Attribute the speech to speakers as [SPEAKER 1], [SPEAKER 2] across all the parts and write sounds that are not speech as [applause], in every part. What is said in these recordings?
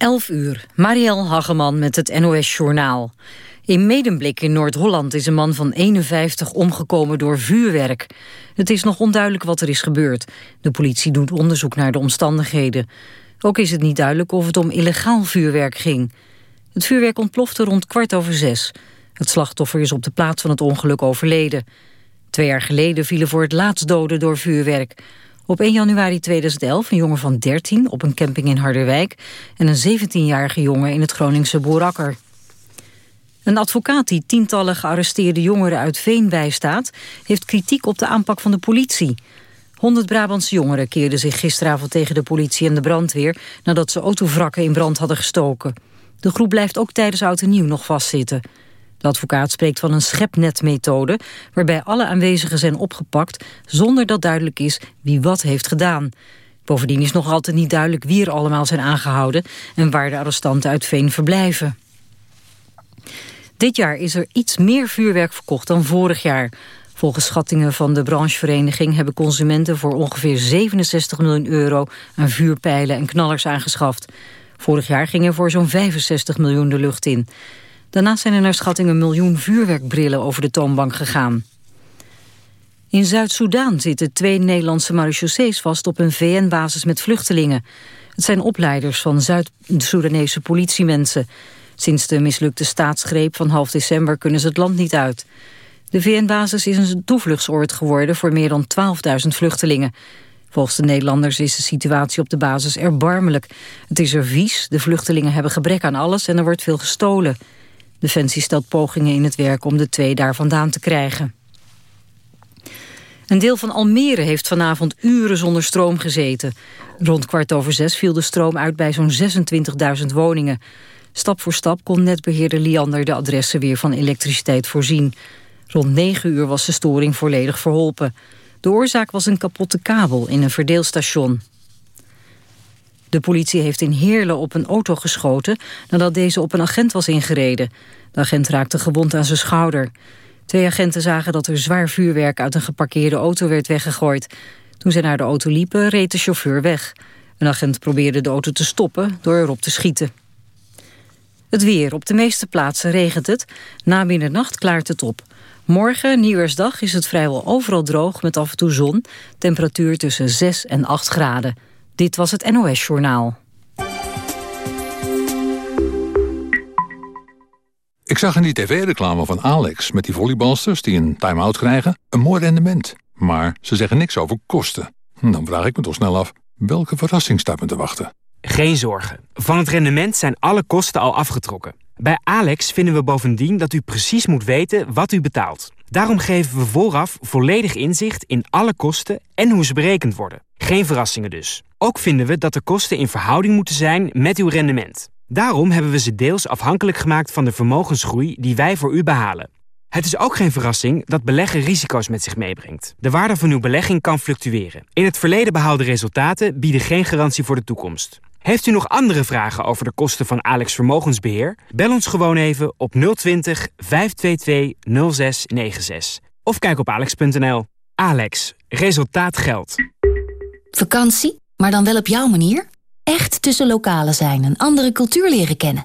[SPEAKER 1] 11 uur, Marielle Hageman met het NOS Journaal. In Medemblik in Noord-Holland is een man van 51 omgekomen door vuurwerk. Het is nog onduidelijk wat er is gebeurd. De politie doet onderzoek naar de omstandigheden. Ook is het niet duidelijk of het om illegaal vuurwerk ging. Het vuurwerk ontplofte rond kwart over zes. Het slachtoffer is op de plaats van het ongeluk overleden. Twee jaar geleden vielen voor het laatst doden door vuurwerk. Op 1 januari 2011 een jongen van 13 op een camping in Harderwijk... en een 17-jarige jongen in het Groningse Boerakker. Een advocaat die tientallen gearresteerde jongeren uit Veen bijstaat... heeft kritiek op de aanpak van de politie. 100 Brabantse jongeren keerden zich gisteravond tegen de politie en de brandweer... nadat ze autovrakken in brand hadden gestoken. De groep blijft ook tijdens Oud en Nieuw nog vastzitten... De advocaat spreekt van een schepnetmethode... waarbij alle aanwezigen zijn opgepakt... zonder dat duidelijk is wie wat heeft gedaan. Bovendien is nog altijd niet duidelijk wie er allemaal zijn aangehouden... en waar de arrestanten uit Veen verblijven. Dit jaar is er iets meer vuurwerk verkocht dan vorig jaar. Volgens schattingen van de branchevereniging... hebben consumenten voor ongeveer 67 miljoen euro... aan vuurpijlen en knallers aangeschaft. Vorig jaar gingen voor zo'n 65 miljoen de lucht in. Daarnaast zijn er naar schatting een miljoen vuurwerkbrillen over de toonbank gegaan. In Zuid-Soedan zitten twee Nederlandse marechaussees vast op een VN-basis met vluchtelingen. Het zijn opleiders van Zuid-Soedanese politiemensen. Sinds de mislukte staatsgreep van half december kunnen ze het land niet uit. De VN-basis is een toevluchtsoord geworden voor meer dan 12.000 vluchtelingen. Volgens de Nederlanders is de situatie op de basis erbarmelijk. Het is er vies, de vluchtelingen hebben gebrek aan alles en er wordt veel gestolen. Defensie stelt pogingen in het werk om de twee daar vandaan te krijgen. Een deel van Almere heeft vanavond uren zonder stroom gezeten. Rond kwart over zes viel de stroom uit bij zo'n 26.000 woningen. Stap voor stap kon netbeheerder Liander de adressen weer van elektriciteit voorzien. Rond negen uur was de storing volledig verholpen. De oorzaak was een kapotte kabel in een verdeelstation. De politie heeft in Heerlen op een auto geschoten... nadat deze op een agent was ingereden. De agent raakte gewond aan zijn schouder. Twee agenten zagen dat er zwaar vuurwerk uit een geparkeerde auto werd weggegooid. Toen ze naar de auto liepen, reed de chauffeur weg. Een agent probeerde de auto te stoppen door erop te schieten. Het weer. Op de meeste plaatsen regent het. Na middernacht klaart het op. Morgen, nieuwjaarsdag, is het vrijwel overal droog met af en toe zon. Temperatuur tussen 6 en 8 graden. Dit was het NOS Journaal.
[SPEAKER 2] Ik zag in die tv-reclame van Alex met die volleybalsters die een time-out krijgen een mooi rendement. Maar ze zeggen niks over kosten. Dan vraag ik me toch snel af, welke verrassing staat me te wachten?
[SPEAKER 3] Geen zorgen. Van het rendement zijn alle kosten al afgetrokken. Bij Alex vinden we bovendien dat u precies moet weten wat u betaalt. Daarom geven we vooraf volledig inzicht in alle kosten en hoe ze berekend worden. Geen verrassingen dus. Ook vinden we dat de kosten in verhouding moeten zijn met uw rendement. Daarom hebben we ze deels afhankelijk gemaakt van de vermogensgroei die wij voor u behalen. Het is ook geen verrassing dat beleggen risico's met zich meebrengt. De waarde van uw belegging kan fluctueren. In het verleden behaalde resultaten bieden geen garantie voor de toekomst. Heeft u nog andere vragen over de kosten van Alex Vermogensbeheer? Bel ons gewoon even op 020 522 0696. Of kijk op alex.nl. Alex, resultaat geldt.
[SPEAKER 4] Vakantie, maar dan wel op jouw manier? Echt tussen lokalen zijn en andere cultuur leren kennen.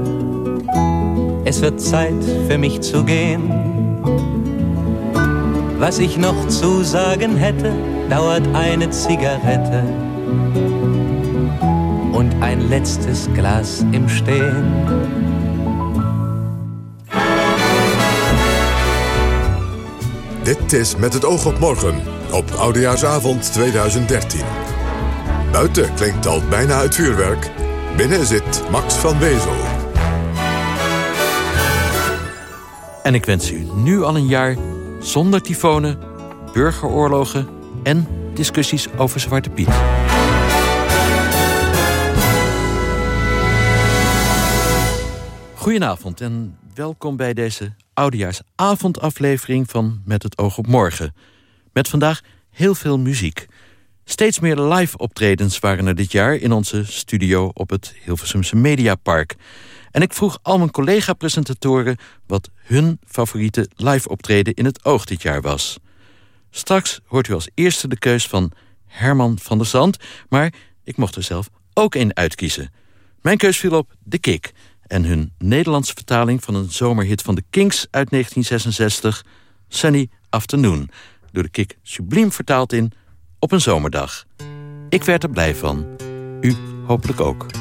[SPEAKER 5] Es wird Zeit für mich zu gehen. Was ich noch zu sagen hätte, dauert eine Zigarette und ein letztes Glas im Stehen.
[SPEAKER 6] Dit is Met het oog op morgen, op Oudejaarsavond 2013. Buiten klinkt al bijna het vuurwerk. Binnen zit Max van Wezel.
[SPEAKER 7] En ik wens u nu al een jaar zonder tyfonen, burgeroorlogen en discussies over Zwarte Piet. Goedenavond en welkom bij deze oudejaarsavondaflevering van Met het oog op morgen. Met vandaag heel veel muziek. Steeds meer live optredens waren er dit jaar in onze studio op het Hilversumse Mediapark. En ik vroeg al mijn collega-presentatoren wat hun favoriete live optreden in het oog dit jaar was. Straks hoort u als eerste de keus van Herman van der Zand, maar ik mocht er zelf ook een uitkiezen. Mijn keus viel op De Kick en hun Nederlandse vertaling van een zomerhit van de Kings uit 1966, Sunny Afternoon, door De Kick subliem vertaald in Op een zomerdag. Ik werd er blij van. U hopelijk ook.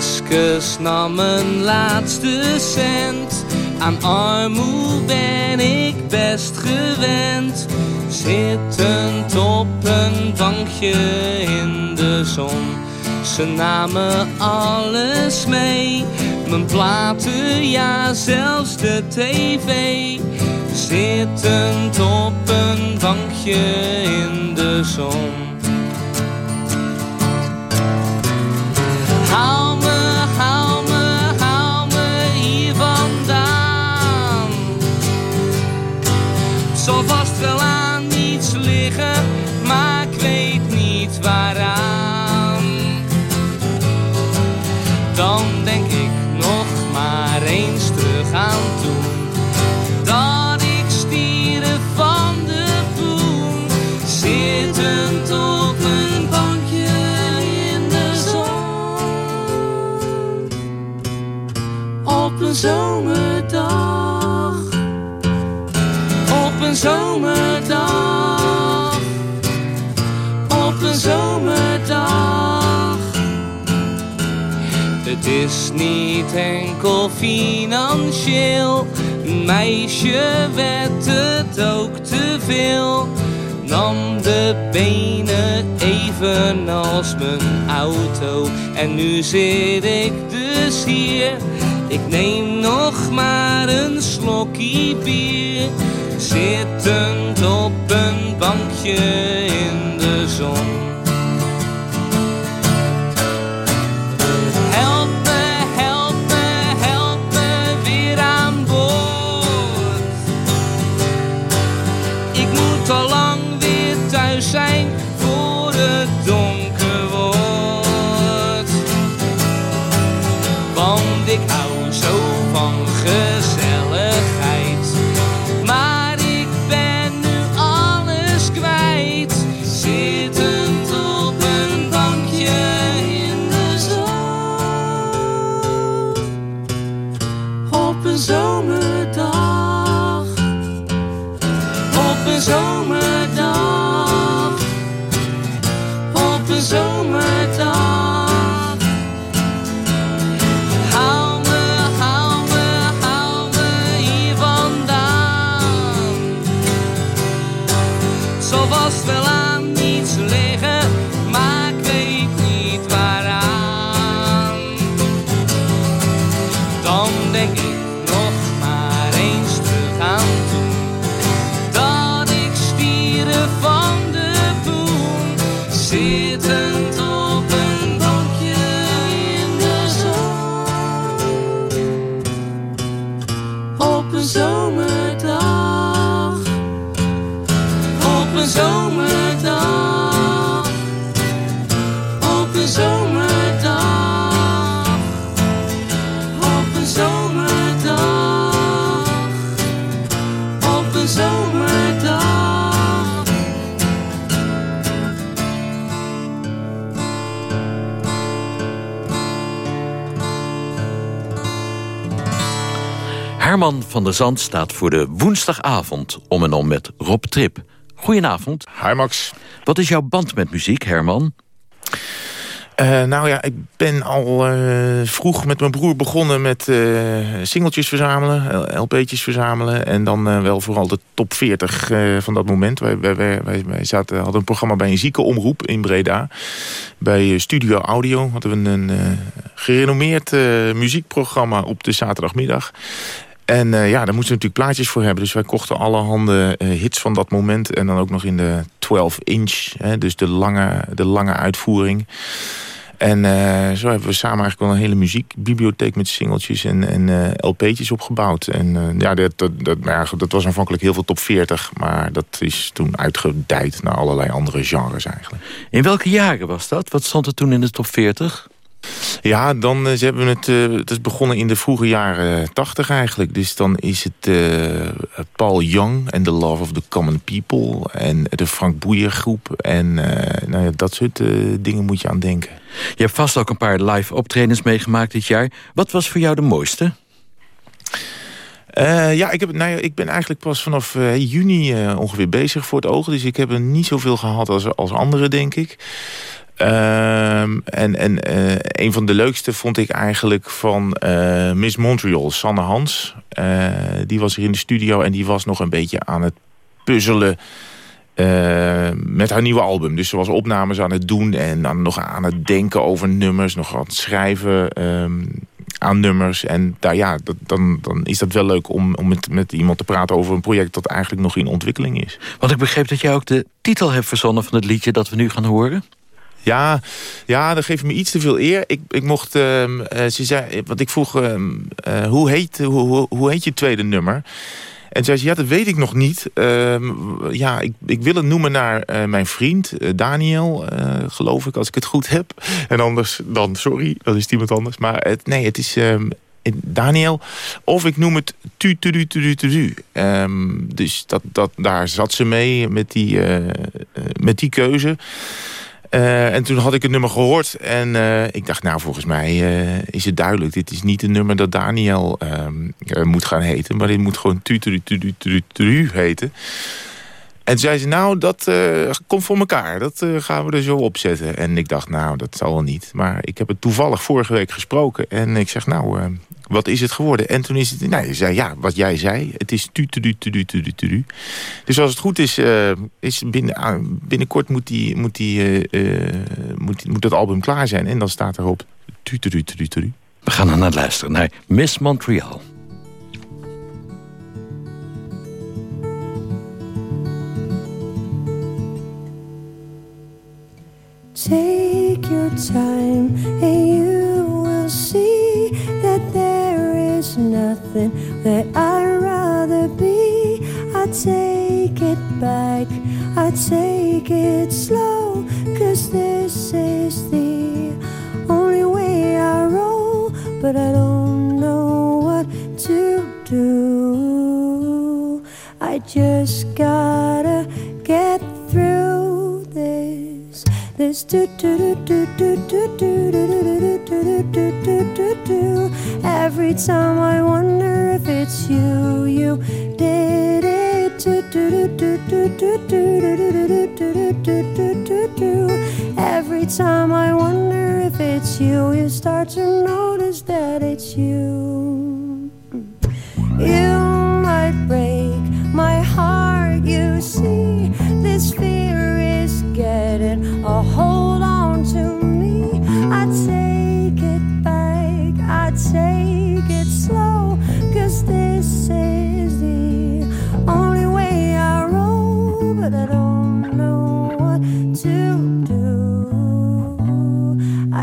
[SPEAKER 8] Fiscus nam een laatste cent. Aan armoe ben ik best gewend. Zittend op een bankje in de zon. Ze namen alles mee. Mijn platen, ja zelfs de tv. Zittend op een bankje in de zon. Wel aan niets liggen, maar ik weet niet waaraan. Dan denk ik nog maar eens terug aan toen. Dat ik stieren van de poen, zittend op een bankje in de zon. Op een zomerdag. Zomerdag. Op een zomerdag. Het is niet enkel financieel. Meisje werd het ook te veel. Nam de benen evenals mijn auto. En nu zit ik dus hier. Ik neem nog maar een slokje bier. Zittend op een bankje
[SPEAKER 7] Herman van der Zand staat voor de woensdagavond om en om met Rob Trip. Goedenavond.
[SPEAKER 9] Hi Max.
[SPEAKER 7] Wat is jouw band met muziek, Herman?
[SPEAKER 9] Eh, nou ja, ik ben al eh, vroeg met mijn broer begonnen met eh singeltjes verzamelen, LP'tjes verzamelen. En dan wel vooral de top 40 eh, van dat moment. Wij, wij, wij, zaten, hadden een programma bij een ziekenomroep in Breda. Bij Studio Audio hadden we een gerenommeerd muziekprogramma op de zaterdagmiddag. En uh, ja, daar moesten we natuurlijk plaatjes voor hebben. Dus wij kochten allerhande uh, hits van dat moment. En dan ook nog in de 12 inch. Hè, dus de lange, de lange uitvoering. En uh, zo hebben we samen eigenlijk wel een hele muziekbibliotheek met singeltjes en, en LP'tjes opgebouwd. En ja, dat, dat, dat, nou ja, dat was aanvankelijk heel veel top 40, maar dat is toen uitgedijd naar allerlei andere genres eigenlijk.
[SPEAKER 7] In welke jaren was dat? Wat stond er toen in de top 40?
[SPEAKER 9] Ja, dan uh, ze hebben het, uh, het is begonnen in de vroege jaren tachtig eigenlijk. Dus dan is het uh, Paul Young en The Love of the Common People... en de Frank Boeyer groep. En nou ja, dat soort dingen moet je aan denken.
[SPEAKER 7] Je hebt vast ook een paar live optredens meegemaakt dit jaar. Wat was voor jou de mooiste?
[SPEAKER 9] Uh, ja, ik, heb, nou ja, ik ben eigenlijk pas vanaf uh, juni uh, ongeveer bezig voor het oog. Dus ik heb er niet zoveel gehad als, als anderen, denk ik. Uh, en en uh, een van de leukste vond ik eigenlijk van uh, Miss Montreal, Sanne Hans. die was hier in de studio en die was nog een beetje aan het puzzelen met haar nieuwe album. Dus ze was opnames aan het doen en dan nog aan het denken over nummers. Nog aan het schrijven um, aan nummers. En daar, ja, dat, dan, dan is dat wel leuk om, om met, met iemand te praten over een project dat eigenlijk nog in ontwikkeling is.
[SPEAKER 7] Want ik begreep dat jij ook de titel hebt verzonnen van het liedje dat we nu gaan horen.
[SPEAKER 9] Ja, ja, dat geeft me iets te veel eer. Ik, ik mocht, uh, ze zei, want ik vroeg, uh, uh, hoe, heet, hoe, hoe, heet je tweede nummer? En zei ze, ja, dat weet ik nog niet. Ehm, ja, ik, ik wil het noemen naar mijn vriend, Daniel, geloof ik, als ik het goed heb. En anders dan, sorry, dat is iemand anders. Maar het, nee, het is... Ehm, Daniel. Of ik noem het tu tu tu tu tu dus dat, dat, daar zat ze mee met die, met die keuze. Uh, en toen had ik het nummer gehoord en uh, ik dacht, nou volgens mij uh, is het duidelijk. Dit is niet een nummer dat Daniel ehm, moet gaan heten, maar dit moet gewoon tu tu tu tu tu heten. En toen zei ze, nou, dat komt voor elkaar. Dat gaan we er zo opzetten. En ik dacht, nou, dat zal wel niet. Maar ik heb het toevallig vorige week gesproken. En ik zeg, nou, wat is het geworden? En toen is het, nou, zei, ja, wat jij zei. Het is tu tu tu tu tu tu tu Dus als het goed is, is binnen, binnenkort moet, die, moet, die, moet, moet dat album klaar zijn. En dan staat erop tu tu tu tu tu
[SPEAKER 7] We gaan dan naar luisteren Miss Montreal.
[SPEAKER 10] Take your time and you will see that there is nothing that I'd rather be. I take it back, I take it slow, cause this is the only way I roll, but I don't know what to do. I just gotta get through this. This do do do do do do do do do do do do do do. Every time I wonder if it's you, you did it. Do do do do do do do do do do do do do do. Every time I wonder if it's you, you start to notice that it's you. You might break my heart, you see. This fear get it or hold on to me. I take it back, I take it slow, cause this is the only way I roll, but I don't know what to do.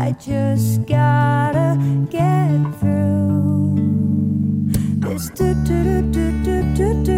[SPEAKER 10] I just gotta get through this do do do do do do.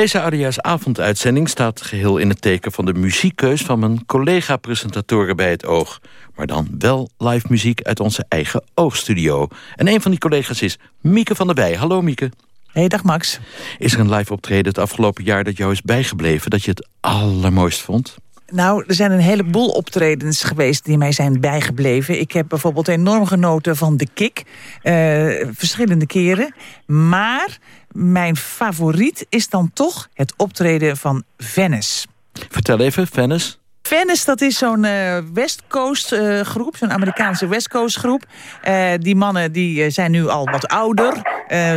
[SPEAKER 7] Deze Oudejaarsavonduitzending staat geheel in het teken van de muziekkeus van mijn collega-presentatoren bij het Oog. Maar dan wel live muziek uit onze eigen Oogstudio. En een van die collega's is Mieke van der Wij. Hallo Mieke.
[SPEAKER 11] Hey, dag Max.
[SPEAKER 7] Is er een live optreden het afgelopen jaar dat jou is bijgebleven... dat je het allermooist vond?
[SPEAKER 11] Nou, er zijn een heleboel optredens geweest die mij zijn bijgebleven. Ik heb bijvoorbeeld enorm genoten van de kick. eh, verschillende keren. Maar mijn favoriet is dan toch het optreden van Venice.
[SPEAKER 7] Vertel even, Venice.
[SPEAKER 11] Venice, dat is zo'n eh, West Coast eh, groep, zo'n Amerikaanse West Coast groep. Eh, die mannen die zijn nu al wat ouder,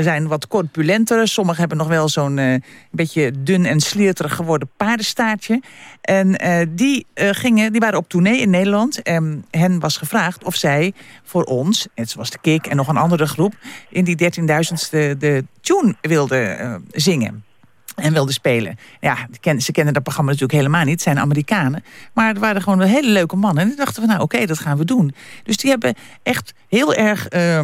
[SPEAKER 11] zijn wat corpulenter. Sommigen hebben nog wel zo'n beetje dun en slierterig geworden paardenstaartje. En die, gingen, die waren op tournee in Nederland. En hen was gevraagd of zij voor ons, net zoals de Kik en nog een andere groep... in die 13.000ste de tune wilden zingen en wilde spelen. Ja, ze kennen dat programma natuurlijk helemaal niet. Het zijn Amerikanen. Maar het waren gewoon hele leuke mannen. En die dachten van, nou oké, dat gaan we doen. Dus die hebben echt heel erg eh,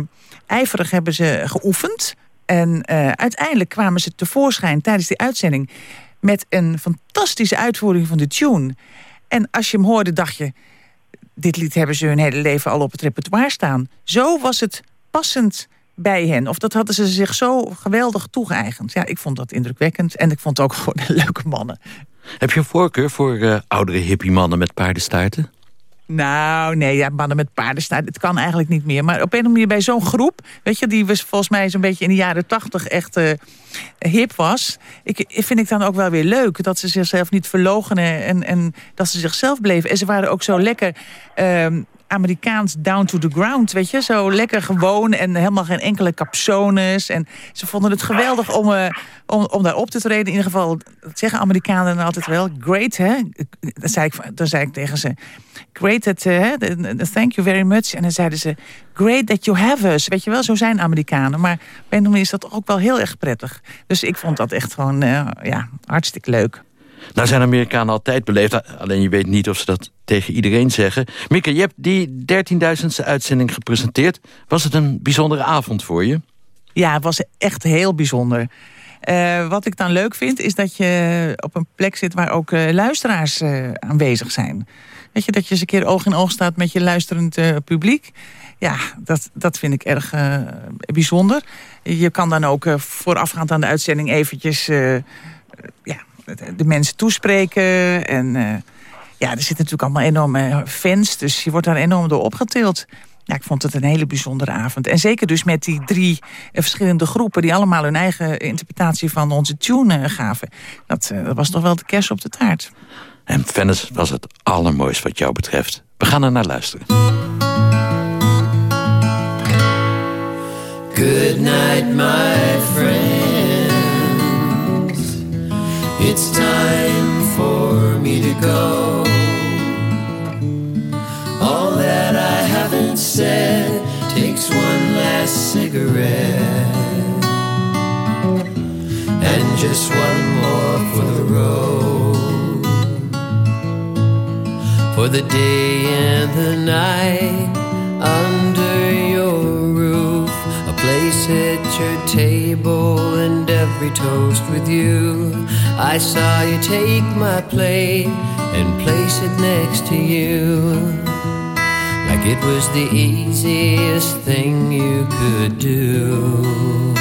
[SPEAKER 11] ijverig hebben ze geoefend. En eh, uiteindelijk kwamen ze tevoorschijn tijdens die uitzending... met een fantastische uitvoering van de tune. En als je hem hoorde, dacht je... dit lied hebben ze hun hele leven al op het repertoire staan. Zo was het passend bij hen. Of dat hadden ze zich zo geweldig toegeëigend. Ja, ik vond dat indrukwekkend. En ik vond het ook [laughs] gewoon leuke mannen.
[SPEAKER 7] Heb je een voorkeur voor eh, oudere hippie mannen met paardenstaarten?
[SPEAKER 11] Nou, nee, ja, mannen met paardenstaart, het kan eigenlijk niet meer. Maar op een of andere manier bij zo'n groep, weet je, die was volgens mij zo'n beetje in de jaren tachtig echt eh, hip was. Ik, vind ik dan ook wel weer leuk dat ze zichzelf niet verlogenen en, en dat ze zichzelf bleven. En ze waren ook zo lekker ehm, Amerikaans down to the ground, weet je. Zo lekker gewoon en helemaal geen enkele capsones. En ze vonden het geweldig om, eh, om, om daar op te treden. In ieder geval, zeggen Amerikanen altijd wel. Great, hè? Dan zei ik, zei ik tegen ze... Great that, the- thank you very much. En dan zeiden ze, great that you have us. Weet je wel, zo zijn Amerikanen. Maar op een is dat ook wel heel erg prettig. Dus ik vond dat echt gewoon, eh, ja, hartstikke leuk.
[SPEAKER 7] Nou zijn Amerikanen altijd beleefd. Alleen je weet niet of ze dat tegen iedereen zeggen. Mieke, je hebt die 13.000ste uitzending gepresenteerd. Was het een bijzondere avond voor je?
[SPEAKER 11] Ja, het was echt heel bijzonder. Eh, wat ik dan leuk vind, is dat je op een plek zit... waar ook eh, luisteraars eh, aanwezig zijn. Weet je, dat je eens een keer oog in oog staat met je luisterend publiek. Ja, dat, dat vind ik erg bijzonder. Je kan dan ook voorafgaand aan de uitzending eventjes... ja, de, mensen toespreken. En eh, ja, er zitten natuurlijk allemaal enorme fans. Dus je wordt daar enorm door opgetild. Ja, ik vond het een hele bijzondere avond. En zeker dus met die drie eh, verschillende groepen... die allemaal hun eigen interpretatie van onze tune eh, gaven. Dat, eh, dat was toch wel de kers op de taart.
[SPEAKER 7] En Venice was het allermooist wat jou betreft. We gaan er naar luisteren.
[SPEAKER 12] Good night, my friends. It's time for me to go. All that I haven't said takes one last cigarette. And just one more for the road. For the day and the night your table, and every toast with you. I saw you take my plate and place it next to you, like it was the easiest thing you could do.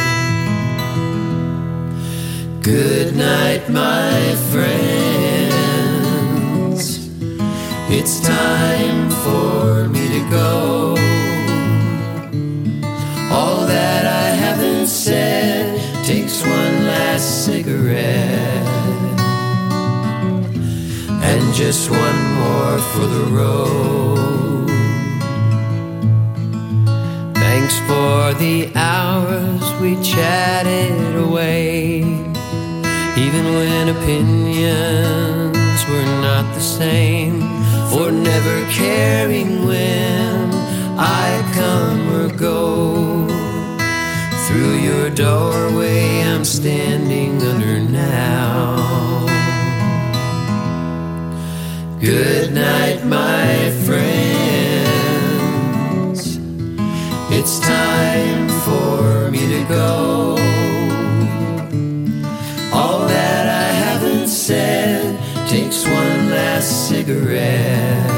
[SPEAKER 12] Good night, my friends. It's time for me to go. Cigarette. And just one more for the road. Thanks for the hours we chatted away. Even when opinions were not the same, for never caring when I come or go. Through your doorway, I'm standing under now. Good night, my friends. It's time for me to go. All that I haven't said takes one last cigarette.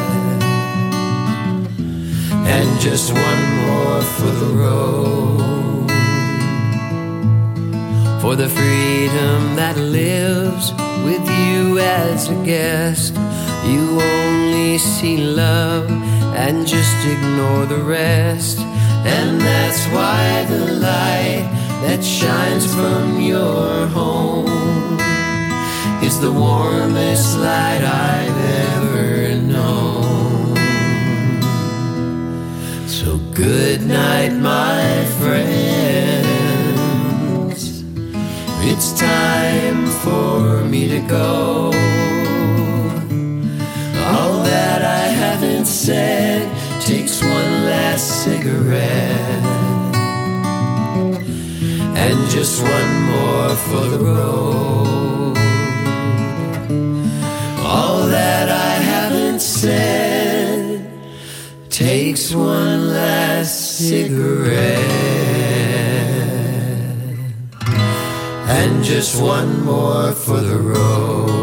[SPEAKER 12] And just one more for the road. For the freedom that lives with you as a guest. You only see love and just ignore the rest. And that's why the light that shines from your home is the warmest light I've ever known. So good night, my friends. It's time for me to go. All that I haven't said takes one last cigarette. And just one more for the road. All that I haven't said takes one last cigarette. And just one more for the road.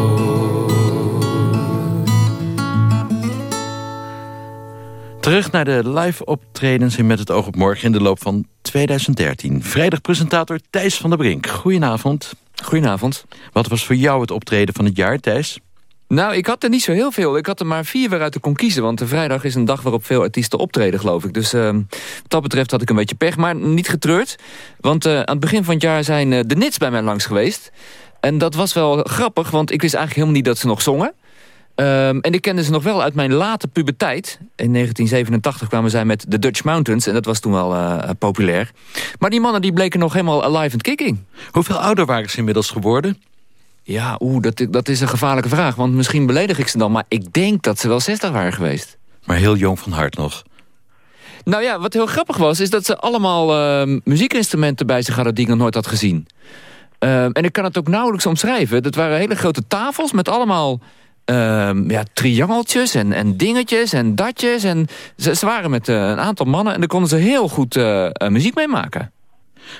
[SPEAKER 7] Terug naar de live optredens in Met het oog op morgen in de loop van 2013. Vrijdag presentator Thijs van der Brink. Goedenavond.
[SPEAKER 8] Goedenavond.
[SPEAKER 7] Wat was voor jou het optreden van het jaar, Thijs?
[SPEAKER 8] Nou, ik had er niet zo heel veel. Ik had er maar vier weer uit de kon kiezen. Want de vrijdag is een dag waarop veel artiesten optreden, geloof ik. Dus uh, wat dat betreft had ik een beetje pech. Maar niet getreurd. Want uh, aan het begin van het jaar zijn uh, de Nits bij mij langs geweest. En dat was wel grappig, want ik wist eigenlijk helemaal niet dat ze nog zongen. Um, en ik kende ze nog wel uit mijn late puberteit. In 1987 kwamen zij met The Dutch Mountains. En dat was toen wel uh, populair. Maar die mannen die bleken nog helemaal alive and kicking.
[SPEAKER 7] Hoeveel ouder waren ze inmiddels geworden?
[SPEAKER 8] Ja, oeh, dat, dat is een gevaarlijke vraag. Want misschien beledig ik ze dan. Maar ik denk dat ze wel 60 waren geweest.
[SPEAKER 7] Maar heel jong van hart nog.
[SPEAKER 8] Nou ja, wat heel grappig was... is dat ze allemaal uh, muziekinstrumenten bij zich hadden... die ik nog nooit had gezien. Uh, en ik kan het ook nauwelijks omschrijven. Dat waren hele grote tafels met allemaal... Uh, ja, triangeltjes en, en dingetjes en datjes. En ze, ze waren met uh, een aantal mannen en daar konden ze heel goed uh, uh, muziek mee maken.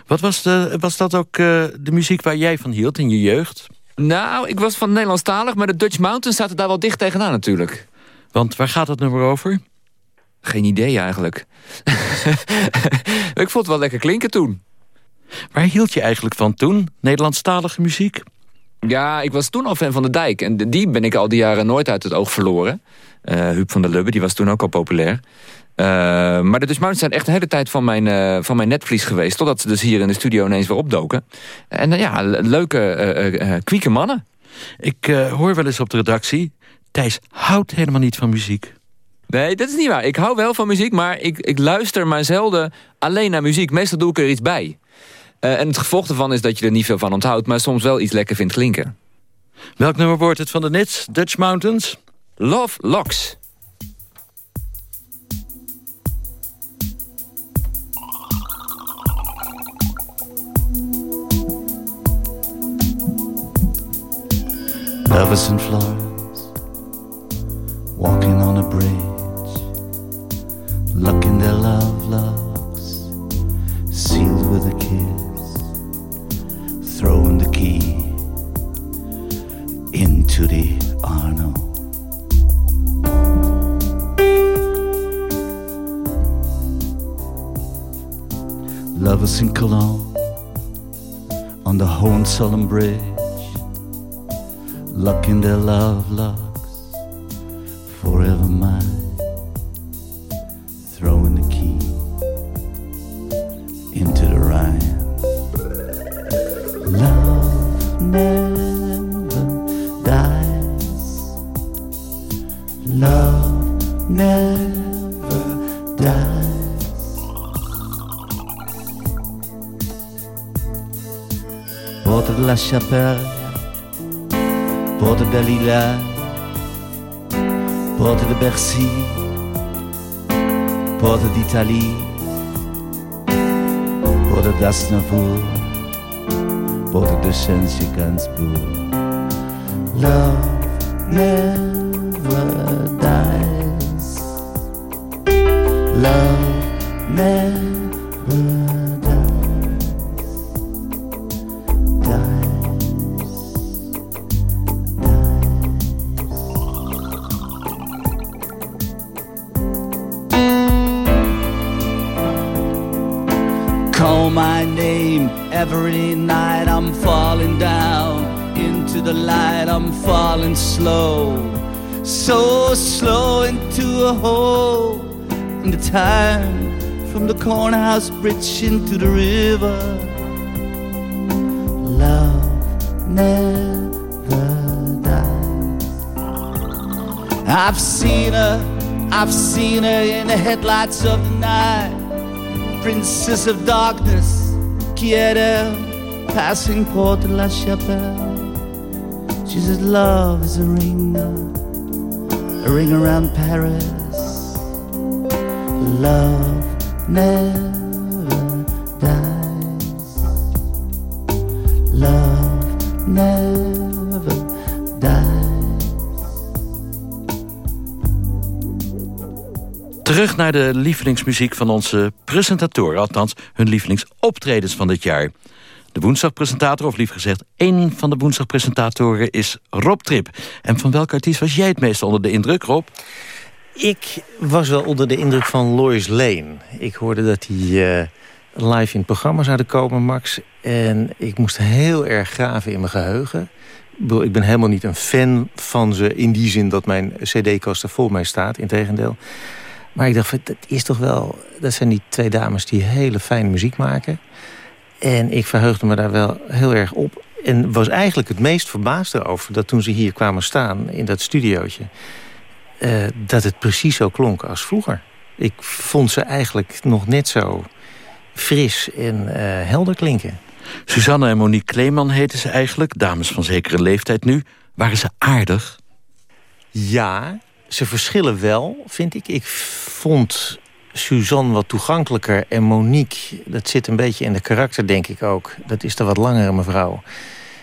[SPEAKER 7] Wat was, de, was dat ook de muziek waar jij van hield in je jeugd?
[SPEAKER 8] Nou, ik was van Nederlandstalig, maar de Dutch Mountains zaten daar wel dicht tegenaan natuurlijk.
[SPEAKER 7] Want waar gaat het nummer over?
[SPEAKER 8] Geen idee eigenlijk. [laughs] ik vond het wel lekker klinken toen.
[SPEAKER 7] Waar hield je eigenlijk van toen? Nederlandstalige muziek?
[SPEAKER 8] Ja, ik was toen al fan van de Dijk. En die ben ik al die jaren nooit uit het oog verloren. Uh, Huub van der Lubbe, die was toen ook al populair. Uh, maar de Dutch Mountains zijn echt de hele tijd van mijn, uh, van mijn netvlies geweest. Totdat ze dus hier in de studio ineens weer opdoken. En ja, leuke, kwieke mannen.
[SPEAKER 7] Ik hoor wel eens op de redactie... Thijs houdt helemaal niet van muziek.
[SPEAKER 8] Nee, dat is niet waar. Ik hou wel van muziek, maar ik, ik luister maar zelden alleen naar muziek. Meestal doe ik er iets bij. Uh, en het gevolg daarvan is dat je er niet veel van onthoudt... maar soms wel iets lekker vindt klinken.
[SPEAKER 7] Welk nummer wordt het van de Nits? Dutch Mountains?
[SPEAKER 8] Love Locks.
[SPEAKER 13] Lovers in Florence Walking on a bridge Looking their love locks Sealed with a kiss throwing the key into the Arno. Lovers in Cologne on the Hohenzollern Bridge, locking their love locks, forever mine, throwing the key into the Rhine. Love never dies. Love never dies. Porte de la Chapelle, Porte de Lila, Porte de Bercy, Porte d'Italie, Porte d'Asnavour. Porte de Saint-Gainsbourg. Love never dies. Love never every night. I'm falling down into the light. I'm falling slow, so slow into a hole. And the time from the cornerhouse bridge into the river. Love never dies. I've seen her, I've seen her in the headlights of the night. Princess of darkness, quiere passing Port de la Chapelle. She says love is a ring, a ring around Paris. Love never dies. Love never dies.
[SPEAKER 7] Terug naar de lievelingsmuziek van onze presentatoren. Althans, hun lievelingsoptredens van dit jaar. De woensdagpresentator, of liever gezegd één van de woensdagpresentatoren... is Rob Trip. En van welke artiest was jij het meest onder de indruk, Rob?
[SPEAKER 14] Ik was wel onder de indruk van Lois Lane. Ik hoorde dat hij eh, live in het programma zouden komen, Max. En ik moest heel erg graven in mijn geheugen. Ik ben helemaal niet een fan van ze... in die zin dat mijn cd-kast er vol mee staat, integendeel. Maar ik dacht, dat is toch wel... dat zijn die twee dames die hele fijne muziek maken. En ik verheugde me daar wel heel erg op. En was eigenlijk het meest verbaasd erover... dat toen ze hier kwamen staan in dat studiootje... eh, dat het precies zo klonk als vroeger. Ik vond ze eigenlijk nog net zo fris en eh, helder klinken.
[SPEAKER 7] Suzanne en Monique Kleeman heten ze eigenlijk. Dames van zekere leeftijd nu. Waren ze aardig?
[SPEAKER 14] Ja, ze verschillen wel, vind ik. Ik vond Suzanne wat toegankelijker en Monique... dat zit een beetje in de karakter, denk ik ook. Dat is de wat langere mevrouw.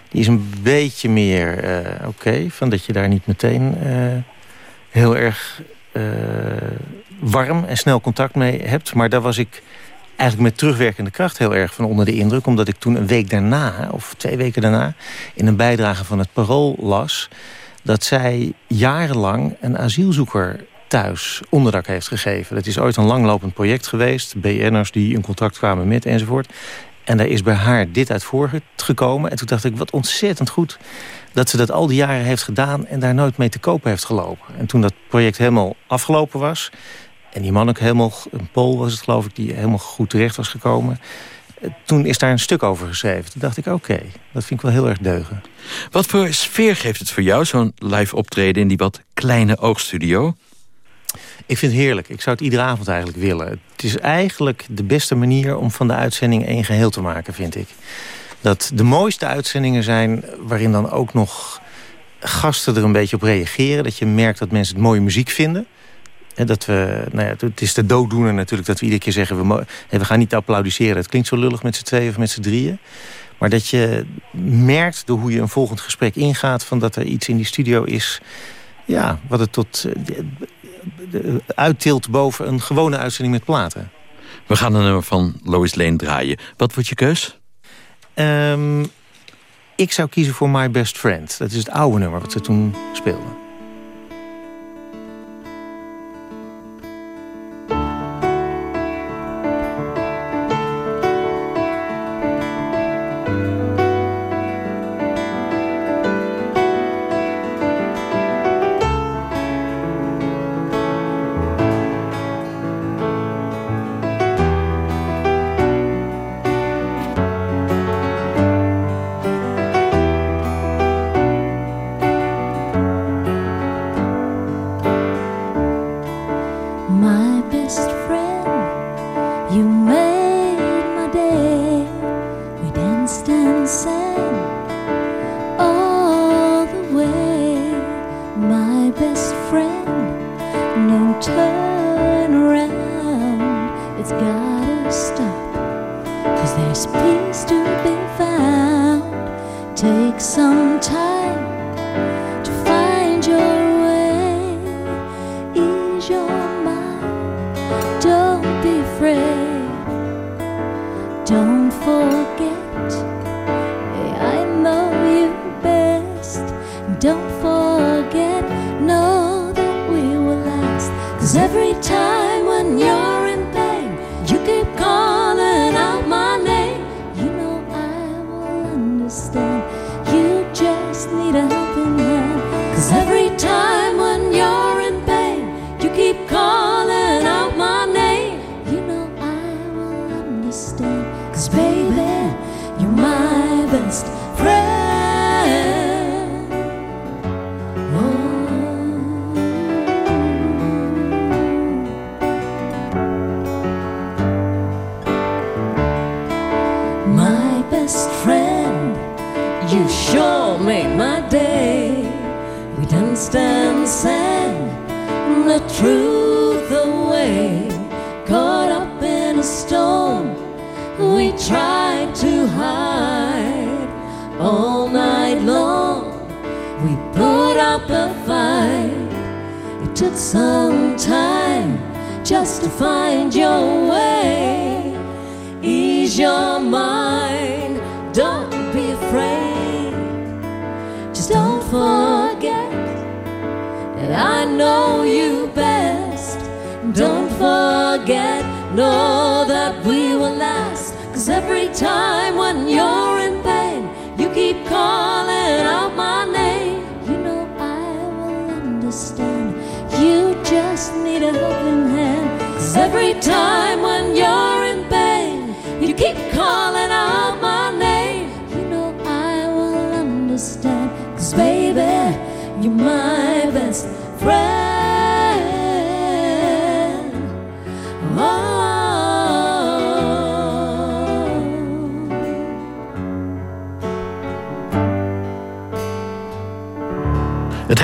[SPEAKER 14] Die is een beetje meer eh, oké, van dat je daar niet meteen eh, heel erg eh, warm en snel contact mee hebt. Maar daar was ik eigenlijk met terugwerkende kracht heel erg van onder de indruk. Omdat ik toen een week daarna, of twee weken daarna... in een bijdrage van het Parool las... dat zij jarenlang een asielzoeker thuis onderdak heeft gegeven. Dat is ooit een langlopend project geweest. BN'ers die in contact kwamen met enzovoort. En daar is bij haar dit uit voortgekomen. En toen dacht ik, wat ontzettend goed dat ze dat al die jaren heeft gedaan... en daar nooit mee te kopen heeft gelopen. En toen dat project helemaal afgelopen was... en die man ook helemaal, een Pool was het geloof ik... die helemaal goed terecht was gekomen... toen is daar een stuk over geschreven. Toen dacht ik, oké, dat vind ik wel heel erg deugen.
[SPEAKER 7] Wat voor sfeer geeft het voor jou, zo'n live optreden... in die wat kleine oogstudio?
[SPEAKER 14] Ik vind het heerlijk. Ik zou het iedere avond eigenlijk willen. Het is eigenlijk de beste manier om van de uitzending één geheel te maken, vind ik. Dat de mooiste uitzendingen zijn waarin dan ook nog gasten er een beetje op reageren. Dat je merkt dat mensen het mooie muziek vinden. En dat we, nou ja, het is de dooddoener natuurlijk dat we iedere keer zeggen... we, we gaan niet applaudisseren. Het klinkt zo lullig met z'n tweeën of met z'n drieën. Maar dat je merkt door hoe je een volgend gesprek ingaat... Van dat er iets in die studio is ja, wat het tot eh, uittilt boven een gewone uitzending met platen.
[SPEAKER 7] We gaan een nummer van Lois Lane draaien. Wat wordt je keus?
[SPEAKER 14] Ehm, ik zou kiezen voor My Best Friend. Dat is het oude nummer wat ze toen speelden.
[SPEAKER 15] No turn around. It's gotta stop, cause there's peace to be found. Take some time
[SPEAKER 10] time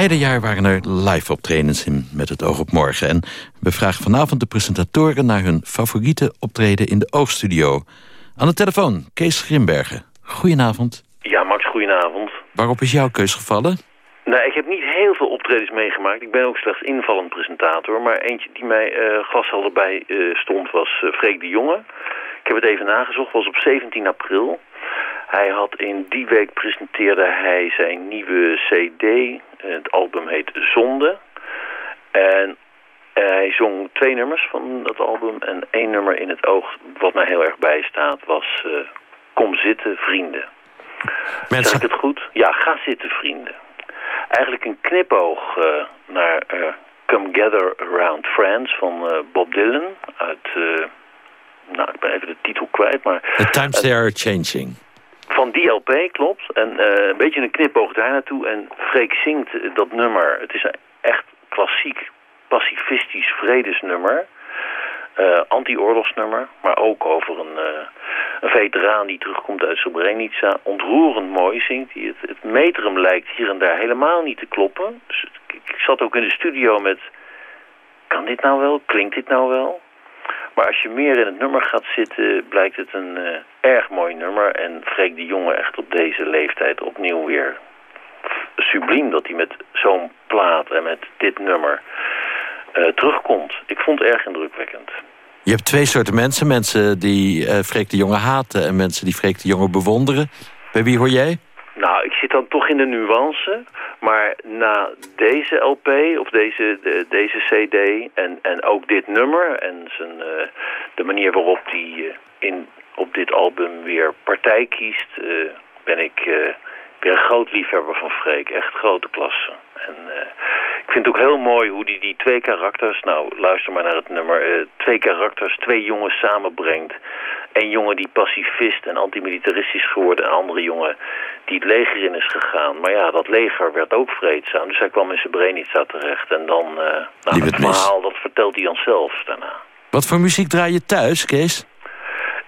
[SPEAKER 7] Hele jaar waren er live optredens in Met het oog op morgen. En we vragen vanavond de presentatoren naar hun favoriete optreden in de Oogstudio. Aan de telefoon, Kees Grimbergen. Goedenavond.
[SPEAKER 16] Ja, Max, goedenavond.
[SPEAKER 7] Waarop is jouw keus gevallen?
[SPEAKER 16] Nou, ik heb niet heel veel optredens meegemaakt. Ik ben ook slechts invallend presentator. Maar eentje die mij eh glashelder bij eh, stond was eh, Freek de Jonge. Ik heb het even nagezocht, was op 17 april. Hij had in die week presenteerde hij zijn nieuwe cd. Eh, Het album heet Zonde. En eh, hij zong twee nummers van dat album. En één nummer in het oog, wat mij heel erg bijstaat, was eh, Kom zitten, vrienden. Zeg ik het goed? Ja, ga zitten, vrienden. Eigenlijk een knipoog naar Come Gather Around Friends van Bob Dylan. Uit, nou, ik ben even de titel kwijt, maar...
[SPEAKER 7] The times they are changing.
[SPEAKER 16] Van die LP, klopt. En eh, een beetje een knipoog daar naartoe. En Freek zingt eh, dat nummer. Het is een echt klassiek pacifistisch vredesnummer. Eh, anti-oorlogsnummer. Maar ook over een, eh, een veteraan die terugkomt uit Srebrenica. Ontroerend mooi zingt hij. Het, het metrum lijkt hier en daar helemaal niet te kloppen. Dus ik, ik zat ook in de studio met... Kan dit nou wel? Klinkt dit nou wel? Maar als je meer in het nummer gaat zitten, blijkt het een eh, erg mooi nummer. En Freek de Jonge echt op deze leeftijd opnieuw weer subliem dat hij met zo'n plaat en met dit nummer eh, terugkomt. Ik vond het erg indrukwekkend.
[SPEAKER 7] Je hebt twee soorten mensen. Mensen die eh Freek de Jonge haten en mensen die Freek de Jonge bewonderen. Bij wie hoor jij?
[SPEAKER 16] Nou, ik zit dan toch in de nuance. Maar na deze LP, of deze, de- deze CD en, en ook dit nummer... en zijn, eh, de manier waarop hij eh, in, op dit album weer partij kiest... eh, ben ik weer een groot liefhebber van Freek. Echt grote klasse. En eh, ik vind het ook heel mooi hoe hij die twee karakters... nou, luister maar naar het nummer. eh, twee karakters, twee jongens samenbrengt. Een jongen die pacifist en antimilitaristisch is geworden... en een andere jongen die het leger in is gegaan. Maar ja, dat leger werd ook vreedzaam. Dus hij kwam in Srebrenica terecht. En dan, eh nou, het
[SPEAKER 7] mis.
[SPEAKER 16] verhaal, dat vertelt hij dan zelf daarna.
[SPEAKER 7] Wat voor muziek draai je thuis, Kees?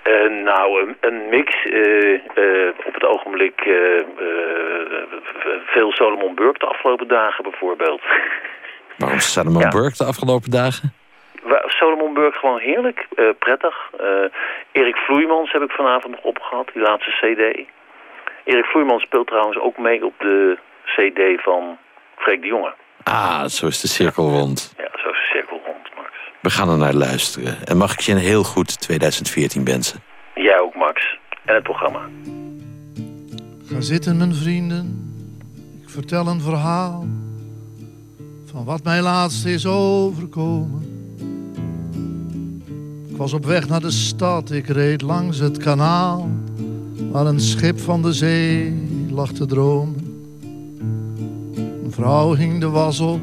[SPEAKER 16] Eh, nou, een, een mix. eh, eh, op het ogenblik veel Solomon Burke de afgelopen dagen bijvoorbeeld. [laughs]
[SPEAKER 7] Waarom Salomon
[SPEAKER 16] Ja.
[SPEAKER 7] Burke de afgelopen dagen?
[SPEAKER 16] Solomon Burke gewoon heerlijk, prettig. Erik Vloeimans heb ik vanavond nog opgehad, die laatste cd. Erik Vloeimans speelt trouwens ook mee op de cd van Freek de Jonge.
[SPEAKER 7] Ah, zo is de cirkel rond.
[SPEAKER 16] Ja, zo is de cirkel rond, Max.
[SPEAKER 7] We gaan er naar luisteren. En mag ik je een heel goed 2014 wensen.
[SPEAKER 16] Jij ook, Max. En het programma.
[SPEAKER 17] Ga zitten, mijn vrienden. Ik vertel een verhaal van wat mij laatst is overkomen. Ik was op weg naar de stad, ik reed langs het kanaal, waar een schip van de zee lag te dromen. Een vrouw hing de was op,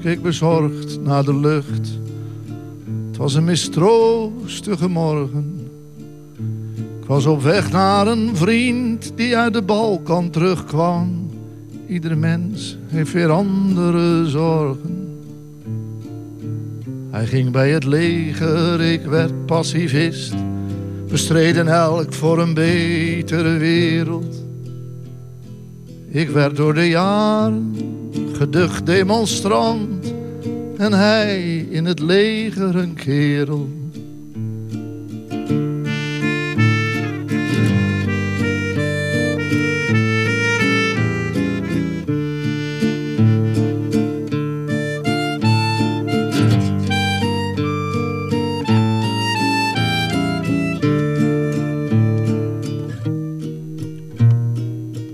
[SPEAKER 17] keek bezorgd naar de lucht. Het was een mistroostige morgen. Ik was op weg naar een vriend die uit de Balkan terugkwam. Iedere mens heeft weer andere zorgen. Hij ging bij het leger, ik werd pacifist. We elk voor een betere wereld. Ik werd door de jaren geducht demonstrant. En hij in het leger een kerel.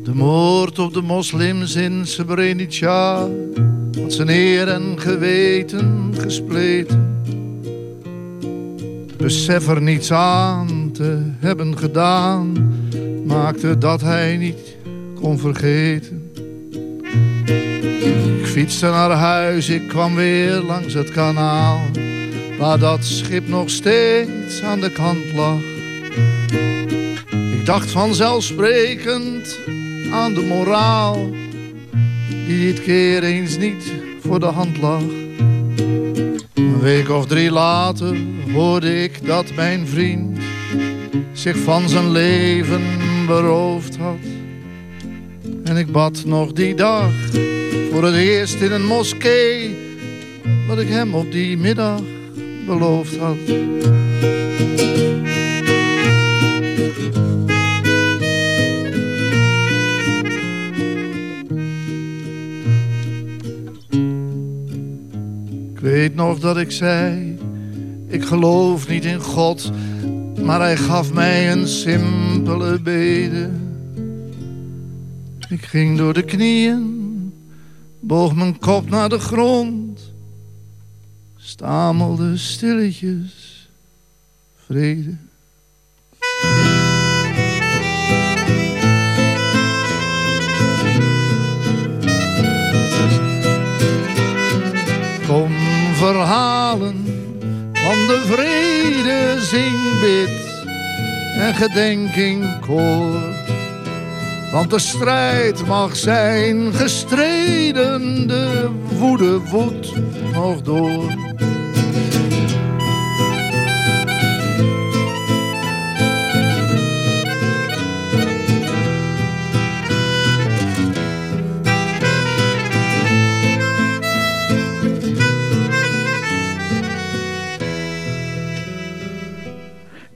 [SPEAKER 17] De moord op de moslims in Srebrenica zijn eer en geweten gespleten. Besef er niets aan te hebben gedaan, maakte dat hij niet kon vergeten. Ik fietste naar huis, ik kwam weer langs het kanaal, waar dat schip nog steeds aan de kant lag. Ik dacht vanzelfsprekend aan de moraal die dit keer eens niet voor de hand lag. Een week of drie later hoorde ik dat mijn vriend zich van zijn leven beroofd had. En ik bad nog die dag voor het eerst in een moskee wat ik hem op die middag beloofd had. Weet nog dat ik zei, ik geloof niet in God, maar hij gaf mij een simpele bede. Ik ging door de knieën, boog mijn kop naar de grond, stamelde stilletjes vrede. Verhalen van de vrede zing bid en gedenking koor. Want de strijd mag zijn gestreden, de woede woedt nog door.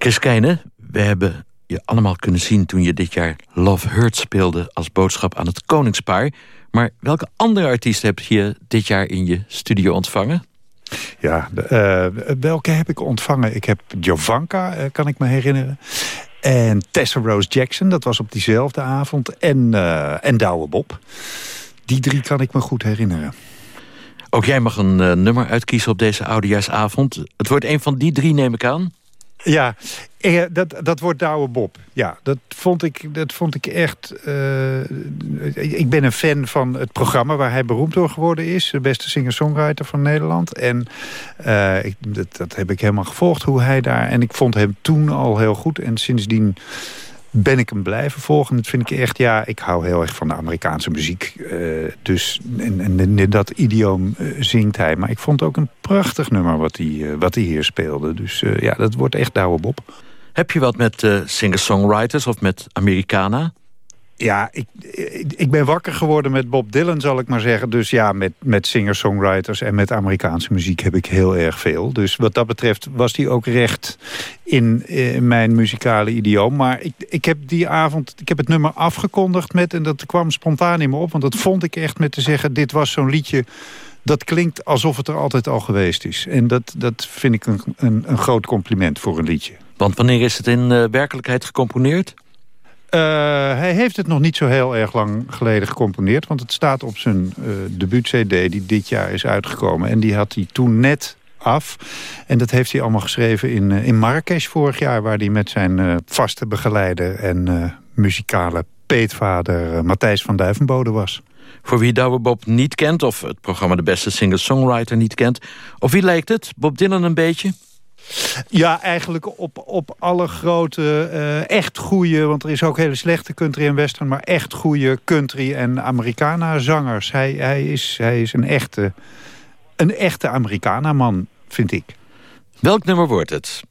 [SPEAKER 7] Chris Keijne, we hebben je allemaal kunnen zien... toen je dit jaar Love Hurt speelde als boodschap aan het koningspaar. Maar welke andere artiest heb je dit jaar in je studio ontvangen?
[SPEAKER 18] Ja, uh, welke heb ik ontvangen? Ik heb Jovanka, uh, kan ik me herinneren. En Tessa Rose Jackson, dat was op diezelfde avond. En, uh, en Douwe Bob. Die drie kan ik me goed herinneren.
[SPEAKER 7] Ook jij mag een nummer uitkiezen op deze oudejaarsavond. Het wordt een van die drie, neem ik aan.
[SPEAKER 18] Ja, dat, dat wordt Douwe Bob. Ja, dat vond ik, dat vond ik echt... Uh, ik ben een fan van het programma waar hij beroemd door geworden is. De beste singer-songwriter van Nederland. En uh, ik, dat, dat heb ik helemaal gevolgd, hoe hij daar... En ik vond hem toen al heel goed. En sindsdien ben ik hem blijven volgen. Dat vind ik echt, ja, ik hou heel erg van de Amerikaanse muziek. Uh, dus, en, dat idioom uh, zingt hij. Maar ik vond ook een prachtig nummer wat hij, uh, wat hij hier speelde. Dus ja, dat wordt echt Douwe Bob.
[SPEAKER 7] Heb je wat met singer-songwriters of met Americana?
[SPEAKER 18] Ja, ik, ik ben wakker geworden met Bob Dylan, zal ik maar zeggen. Dus ja, met, met singer-songwriters en met Amerikaanse muziek heb ik heel erg veel. Dus wat dat betreft was die ook recht in, in mijn muzikale idioom. Maar ik, ik heb die avond, ik heb het nummer afgekondigd met... en dat kwam spontaan in me op, want dat vond ik echt met te zeggen... dit was zo'n liedje dat klinkt alsof het er altijd al geweest is. En dat, dat vind ik een, een, een groot compliment voor een liedje.
[SPEAKER 7] Want wanneer is het in uh, werkelijkheid gecomponeerd?
[SPEAKER 18] Uh, hij heeft het nog niet zo heel erg lang geleden gecomponeerd. Want het staat op zijn uh, debuut-cd die dit jaar is uitgekomen. En die had hij toen net af. En dat heeft hij allemaal geschreven in, uh, in Marrakesh vorig jaar... waar hij met zijn vaste begeleider en muzikale peetvader Matthijs van Duivenbode was.
[SPEAKER 7] Voor wie Douwe Bob niet kent, of het programma De Beste Singer-Songwriter niet kent... of wie lijkt het? Bob Dylan een beetje?
[SPEAKER 18] Ja, eigenlijk op, op alle grote, uh, echt goede... want er is ook hele slechte country en western... maar echt goede country en Americana zangers. Hij, hij, is, hij is een echte, een echte Americana-man, vind ik.
[SPEAKER 7] Welk nummer wordt het?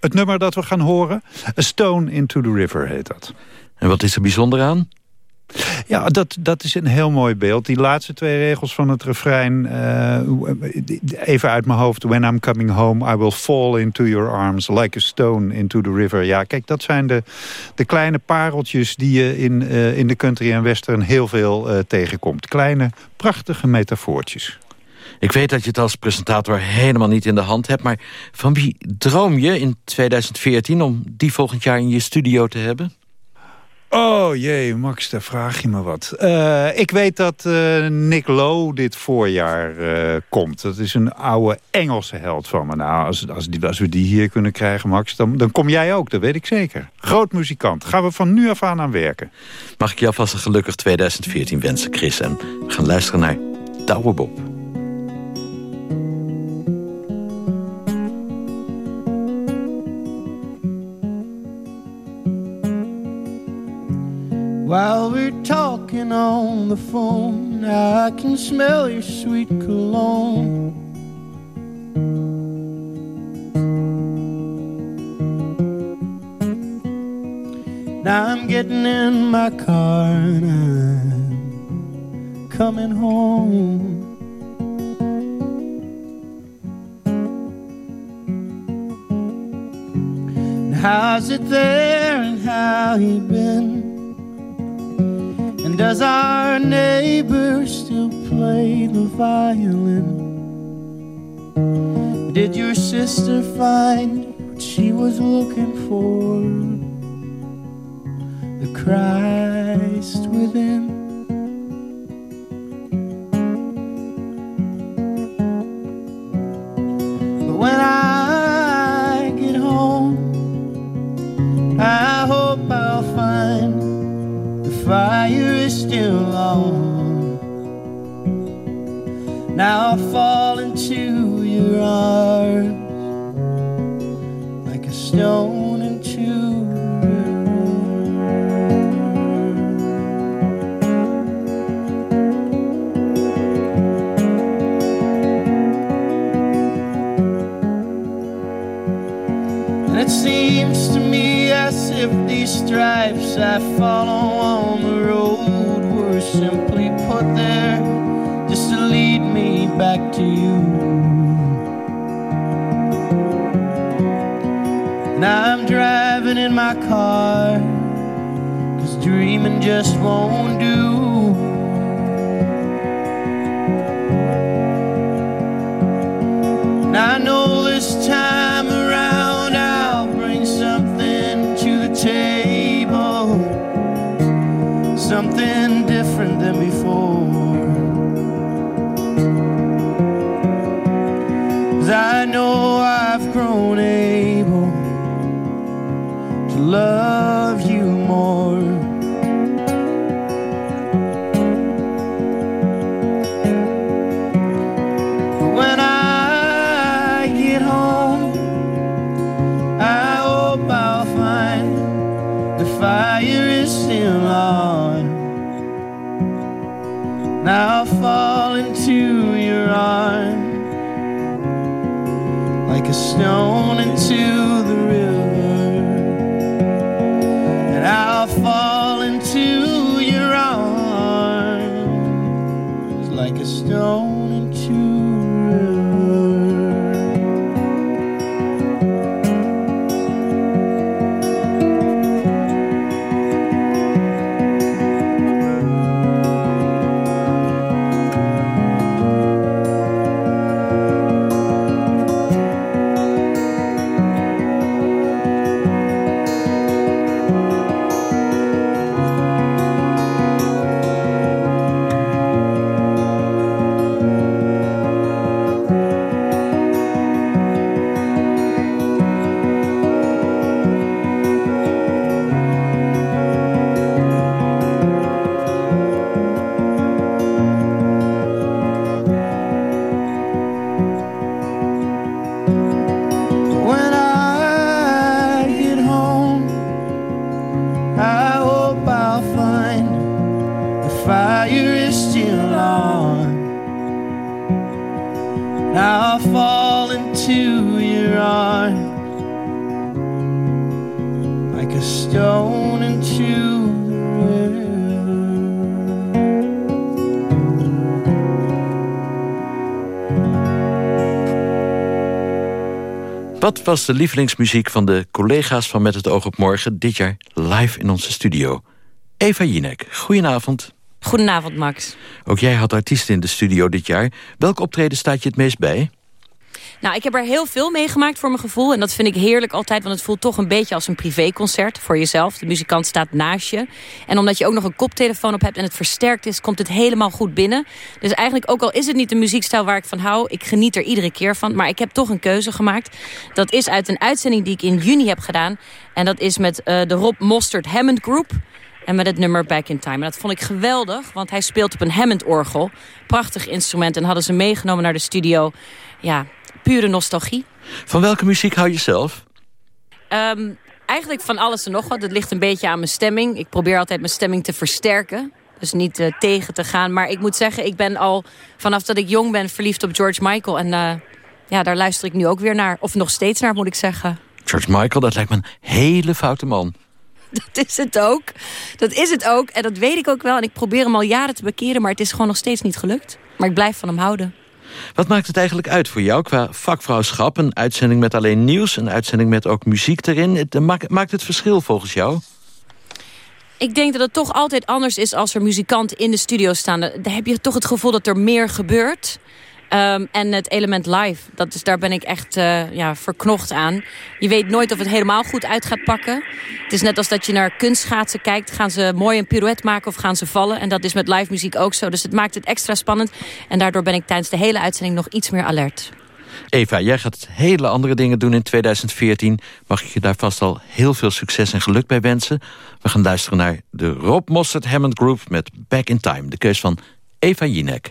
[SPEAKER 18] Het nummer dat we gaan horen? A Stone into the River heet dat.
[SPEAKER 7] En wat is er bijzonder aan?
[SPEAKER 18] Ja, dat, dat is een heel mooi beeld. Die laatste twee regels van het refrein, uh, even uit mijn hoofd. When I'm coming home, I will fall into your arms like a stone into the river. Ja, kijk, dat zijn de, de kleine pareltjes die je in, uh, in de country en western heel veel uh, tegenkomt. Kleine, prachtige metafoortjes.
[SPEAKER 7] Ik weet dat je het als presentator helemaal niet in de hand hebt... maar van wie droom je in 2014 om die volgend jaar in je studio te hebben?
[SPEAKER 18] Oh jee, Max, daar vraag je me wat. Uh, ik weet dat uh, Nick Lowe dit voorjaar uh, komt. Dat is een oude Engelse held van me. Nou, als, als, die, we die hier kunnen krijgen, Max, dan, dan kom jij ook. Dat weet ik zeker. Groot muzikant. Gaan we van nu af aan aan werken.
[SPEAKER 7] Mag ik je alvast een gelukkig 2014 wensen, Chris? En we gaan luisteren naar Douwe Bob.
[SPEAKER 19] While we're talking on the phone, I can smell your sweet cologne. Now I'm getting in my car and I'm coming home. How's it there and how you been? And does our neighbor still play the violin? Did your sister find what she was looking for? The Christ within. But when I fire is still on. Now I fall into your arms like a stone into it seems as if these stripes I follow on the road were simply put there just to lead me back to you. Now I'm driving in my car, cause dreaming just won't
[SPEAKER 7] Wat was de lievelingsmuziek van de collega's van Met het Oog op Morgen... dit jaar live in onze studio? Eva Jinek, goedenavond.
[SPEAKER 20] Goedenavond, Max.
[SPEAKER 7] Ook jij had artiesten in de studio dit jaar. Welk optreden staat je het meest bij?
[SPEAKER 20] Nou, ik heb er heel veel meegemaakt voor mijn gevoel. En dat vind ik heerlijk altijd, want het voelt toch een beetje als een privéconcert voor jezelf. De muzikant staat naast je. En omdat je ook nog een koptelefoon op hebt en het versterkt is, komt het helemaal goed binnen. Dus eigenlijk, ook al is het niet de muziekstijl waar ik van hou, ik geniet er iedere keer van. Maar ik heb toch een keuze gemaakt. Dat is uit een uitzending die ik in juni heb gedaan. En dat is met uh, de Rob Mostert Hammond Group. En met het nummer Back in Time. En dat vond ik geweldig, want hij speelt op een Hammond-orgel. Prachtig instrument. En hadden ze meegenomen naar de studio. Ja, pure nostalgie.
[SPEAKER 7] Van welke muziek hou je zelf?
[SPEAKER 20] Um, eigenlijk van alles en nog wat. Het ligt een beetje aan mijn stemming. Ik probeer altijd mijn stemming te versterken. Dus niet uh, tegen te gaan. Maar ik moet zeggen, ik ben al vanaf dat ik jong ben verliefd op George Michael. En uh, ja, daar luister ik nu ook weer naar. Of nog steeds naar, moet ik zeggen.
[SPEAKER 7] George Michael, dat lijkt me een hele foute man. [laughs]
[SPEAKER 20] Dat is het ook. Dat is het ook. En dat weet ik ook wel. En ik probeer hem al jaren te bekeren. Maar het is gewoon nog steeds niet gelukt. Maar ik blijf van hem houden.
[SPEAKER 7] Wat maakt het eigenlijk uit voor jou qua vakvrouwschap? Een uitzending met alleen nieuws, een uitzending met ook muziek erin. Het, maakt het verschil volgens jou?
[SPEAKER 20] Ik denk dat het toch altijd anders is als er muzikanten in de studio staan. Dan heb je toch het gevoel dat er meer gebeurt. Um, en het element live, dat is, daar ben ik echt uh, ja, verknocht aan. Je weet nooit of het helemaal goed uit gaat pakken. Het is net als dat je naar kunstschaatsen kijkt. Gaan ze mooi een pirouette maken of gaan ze vallen? En dat is met live muziek ook zo. Dus het maakt het extra spannend. En daardoor ben ik tijdens de hele uitzending nog iets meer alert.
[SPEAKER 7] Eva, jij gaat hele andere dingen doen in 2014. Mag ik je daar vast al heel veel succes en geluk bij wensen. We gaan luisteren naar de Rob Mostert Hammond Group met Back in Time. De keus van Eva Jinek.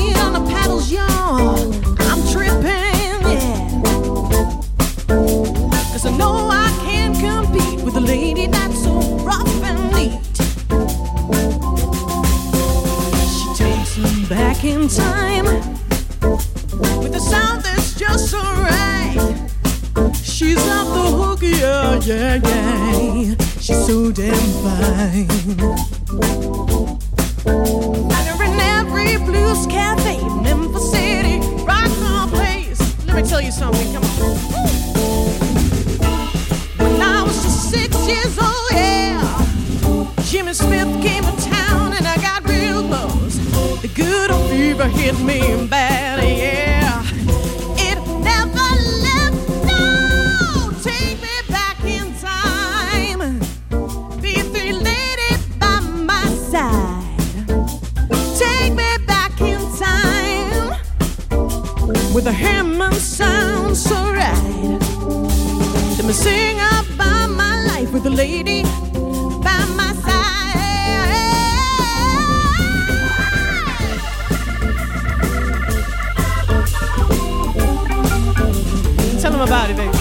[SPEAKER 21] back in time with a sound that's just so right. She's off the hook, yeah, oh, yeah, yeah. She's so damn fine. And her in every blues cafe, Memphis City, rock my place. Let me tell you something, come on. When I was just six years old, bad, yeah. It never left, no. Take me back in time. Be lady by my side. Take me back in time. With a Hammond sound so right. Let me sing about my life with a lady about it, baby.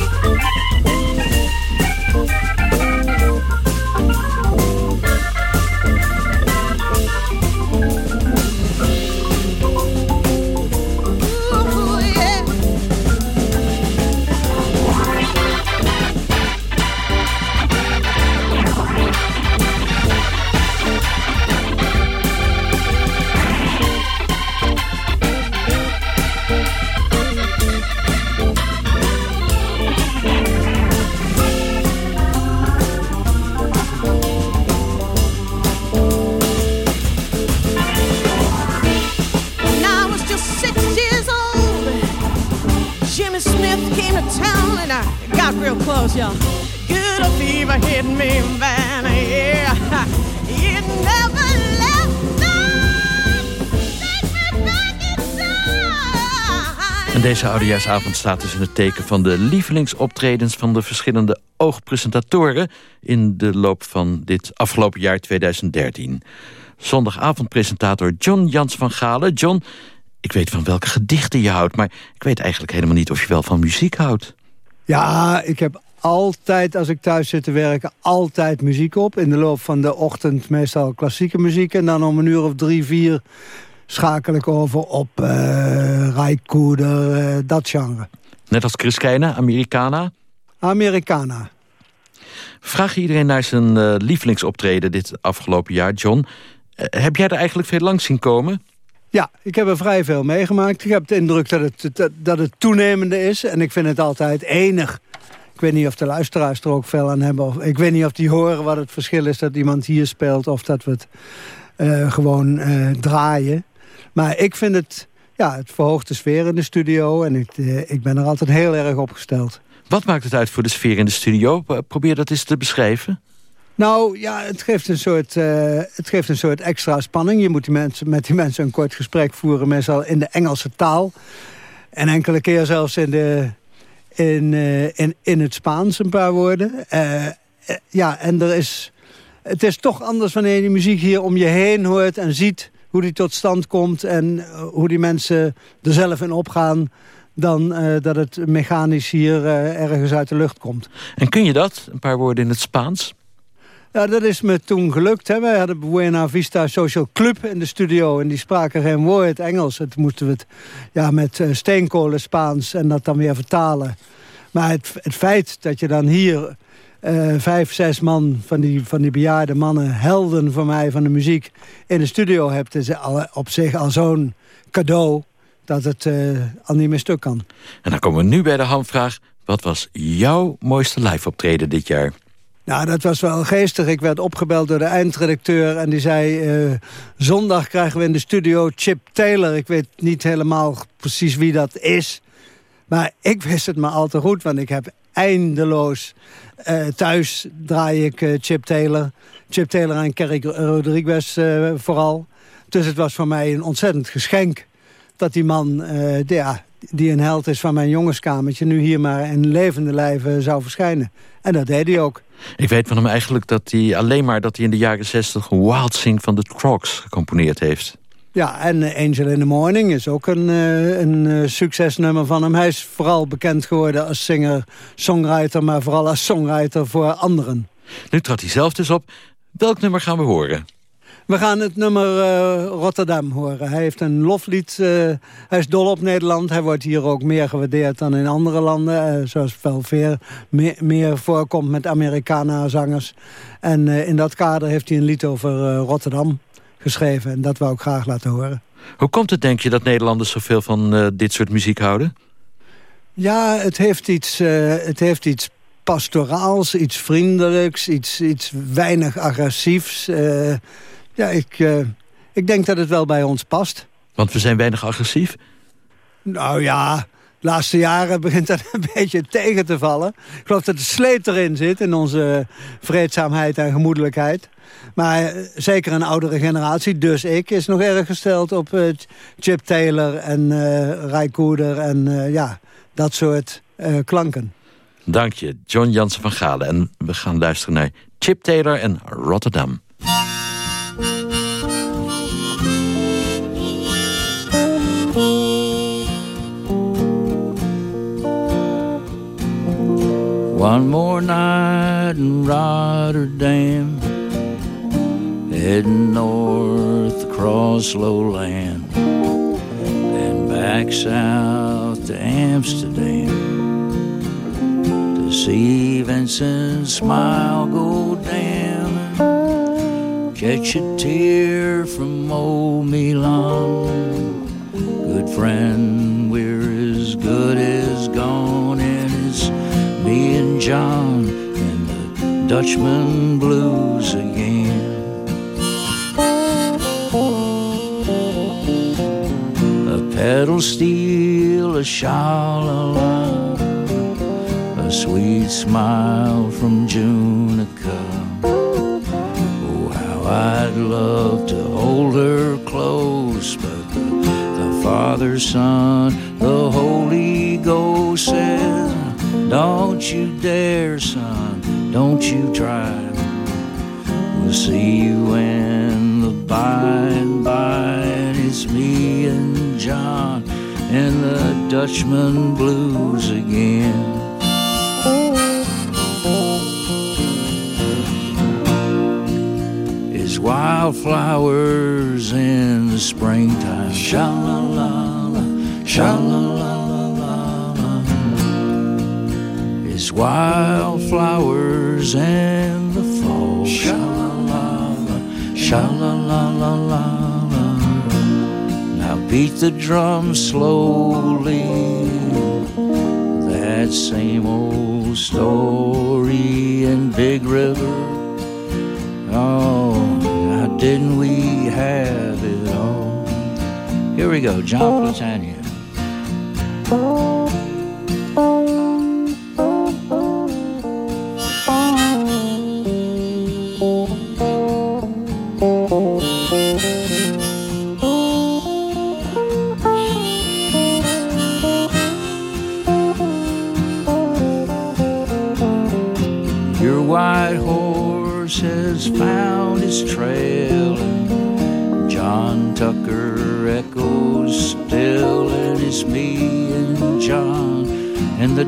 [SPEAKER 21] Me yeah. It never left, me.
[SPEAKER 7] En deze oudejaarsavond staat dus in het teken van de lievelingsoptredens van de verschillende oogpresentatoren in de loop van dit afgelopen jaar 2013. Zondagavondpresentator John Jans van Galen. John, ik weet van welke gedichten je houdt, maar ik weet eigenlijk helemaal niet of je wel van muziek houdt.
[SPEAKER 22] Ja, ik heb altijd, als ik thuis zit te werken, altijd muziek op. In de loop van de ochtend meestal klassieke muziek. En dan om een uur of drie, vier schakel ik over op uh, Rijkoeder, uh, dat genre.
[SPEAKER 7] Net als Chris Keijne, Americana?
[SPEAKER 22] Americana.
[SPEAKER 7] Vraag iedereen naar zijn uh, lievelingsoptreden dit afgelopen jaar, John. heb jij er eigenlijk veel langs zien komen?
[SPEAKER 22] Ja, ik heb er vrij veel meegemaakt. Ik heb de indruk dat het, dat, dat het toenemende is. En ik vind het altijd enig. Ik weet niet of de luisteraars er ook veel aan hebben. Of, ik weet niet of die horen wat het verschil is dat iemand hier speelt... of dat we het uh, gewoon uh, draaien. Maar ik vind het, ja, het verhoogt de sfeer in de studio... en ik, uh, ik ben er altijd heel erg op gesteld.
[SPEAKER 7] Wat maakt het uit voor de sfeer in de studio? Probeer dat eens te beschrijven.
[SPEAKER 22] Nou ja, het geeft, een soort, uh, het geeft een soort extra spanning. Je moet die mensen, met die mensen een kort gesprek voeren, meestal in de Engelse taal. En enkele keer zelfs in, de, in, uh, in, in het Spaans een paar woorden. Uh, ja, en er is, het is toch anders wanneer je die muziek hier om je heen hoort en ziet hoe die tot stand komt en hoe die mensen er zelf in opgaan dan dat het mechanisch hier ergens uit de lucht komt.
[SPEAKER 7] En kun je dat, een paar woorden in het Spaans?
[SPEAKER 22] Ja, dat is me toen gelukt. Hè. Wij hadden Buena Vista Social Club in de studio... en die spraken geen woord Engels. Het moesten we het ja, met uh, steenkolen Spaans en dat dan weer vertalen. Maar het, het feit dat je dan hier uh, vijf, zes man van die, van die bejaarde mannen... helden voor mij van de muziek in de studio hebt... is al, op zich al zo'n cadeau dat het uh, al niet meer stuk kan.
[SPEAKER 7] En dan komen we nu bij de handvraag. Wat was jouw mooiste live optreden dit jaar?
[SPEAKER 22] Nou, dat was wel geestig. Ik werd opgebeld door de eindredacteur en die zei... Uh, zondag krijgen we in de studio Chip Taylor. Ik weet niet helemaal precies wie dat is. Maar ik wist het maar al te goed, want ik heb eindeloos... Uh, thuis draai ik uh, Chip Taylor. Chip Taylor en Kerry Rodriguez vooral. Dus het was voor mij een ontzettend geschenk... dat die man, ja, die een held is van mijn jongenskamertje... nu hier maar in levende lijven zou verschijnen. En dat deed hij ook.
[SPEAKER 7] Ik weet van hem eigenlijk dat hij alleen maar dat hij in de jaren 60 Wild Sing van de Crocs gecomponeerd heeft.
[SPEAKER 22] Ja, en Angel in the Morning is ook een, uh, een uh, succesnummer van hem. Hij is vooral bekend geworden als singer-songwriter... maar vooral als songwriter voor anderen.
[SPEAKER 7] Nu trad hij zelf dus op. Welk nummer gaan we horen?
[SPEAKER 22] We gaan het nummer uh, Rotterdam horen. Hij heeft een loflied. Uh, hij is dol op Nederland. Hij wordt hier ook meer gewaardeerd dan in andere landen. Uh, zoals veel meer, meer, meer, voorkomt met Americana-zangers. En in dat kader heeft hij een lied over Rotterdam geschreven. En dat wou ik graag laten horen.
[SPEAKER 7] Hoe komt het, denk je, dat Nederlanders zoveel van dit soort muziek houden?
[SPEAKER 22] Ja, het heeft iets, het heeft iets pastoraals, iets vriendelijks, iets, iets weinig agressiefs... Ja, ik, uh, ik denk dat het wel bij ons past.
[SPEAKER 7] Want we zijn weinig agressief?
[SPEAKER 22] Nou ja, de laatste jaren [laughs] begint dat een beetje tegen te vallen. Ik geloof dat de sleet erin zit in onze vreedzaamheid en gemoedelijkheid. Maar uh, zeker een oudere generatie, dus ik, is nog erg gesteld op uh, Chip Taylor en uh, Ray Cooder en ja, dat soort klanken.
[SPEAKER 7] Dank je, John Jansen van Galen. En we gaan luisteren naar Chip Taylor en Rotterdam.
[SPEAKER 23] One more night in Rotterdam, heading north across lowland, then back south to Amsterdam to see Vincent smile go down catch a tear from old Milan. Good friend, John and the Dutchman blues again. A pedal steel, a shalala, a sweet smile from Junica. Oh, how I'd love to hold her close, but the, the Father, Son, the Holy Ghost says, don't you dare, son, don't you try. We'll see you in the by and by. And it's me and John and the Dutchman blues again. It's wildflowers in the springtime. Sha la la la, sha la Is wildflowers in the fall. Sha la la la, sha la la la la la. Now beat the drum slowly. That same old story in Big River. Oh, how didn't we have it all? Here we go, John Platania.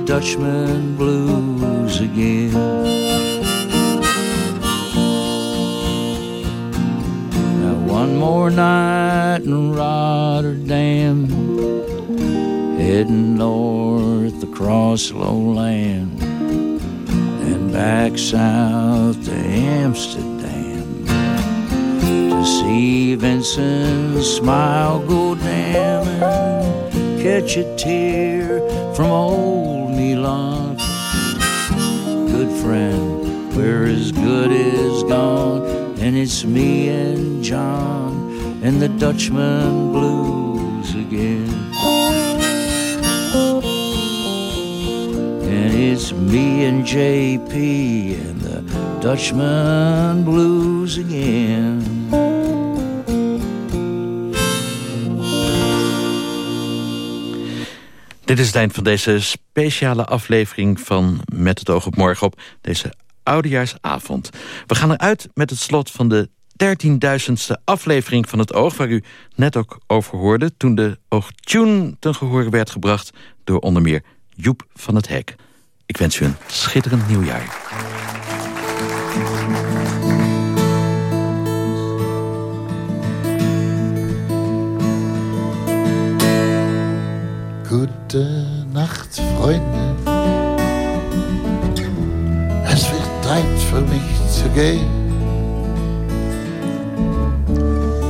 [SPEAKER 23] Dutchman blues again. Now one more night in Rotterdam, heading north across lowland and back south to Amsterdam to see Vincent's smile go dim and catch a tear from old Good friend, where as good is gone, and it's me and John and the Dutchman blues again. And it's me and JP and the Dutchman blues again.
[SPEAKER 7] Dit is het eind van deze speciale aflevering van Met het oog op morgen op deze oudejaarsavond. We gaan eruit met het slot van de 13.000ste aflevering van het Oog... waar u net ook over hoorde toen de Oogtune ten gehoor werd gebracht... door onder meer Joep van het Hek. Ik wens u een schitterend nieuwjaar.
[SPEAKER 24] Gute Nacht, Freunde. Es wird Zeit für mich zu gehen.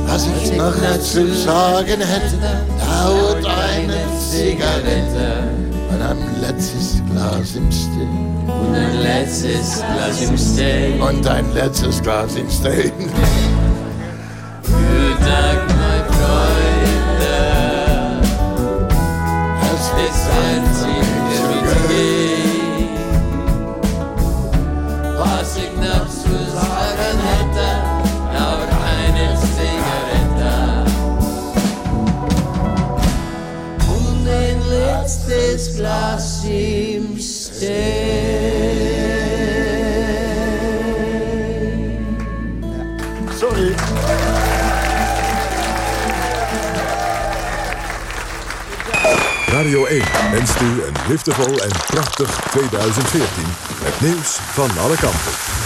[SPEAKER 24] Was ich noch zu sagen hätte, dauert eine Zigarette und ein letztes Glas im Stehen.
[SPEAKER 25] Und ein letztes Glas im Stehen.
[SPEAKER 24] Und ein letztes Glas im Stehen.
[SPEAKER 25] Guten letztes Glas im Stehen.
[SPEAKER 6] Radio 1 wenst u een liefdevol en prachtig 2014 met nieuws van alle kanten.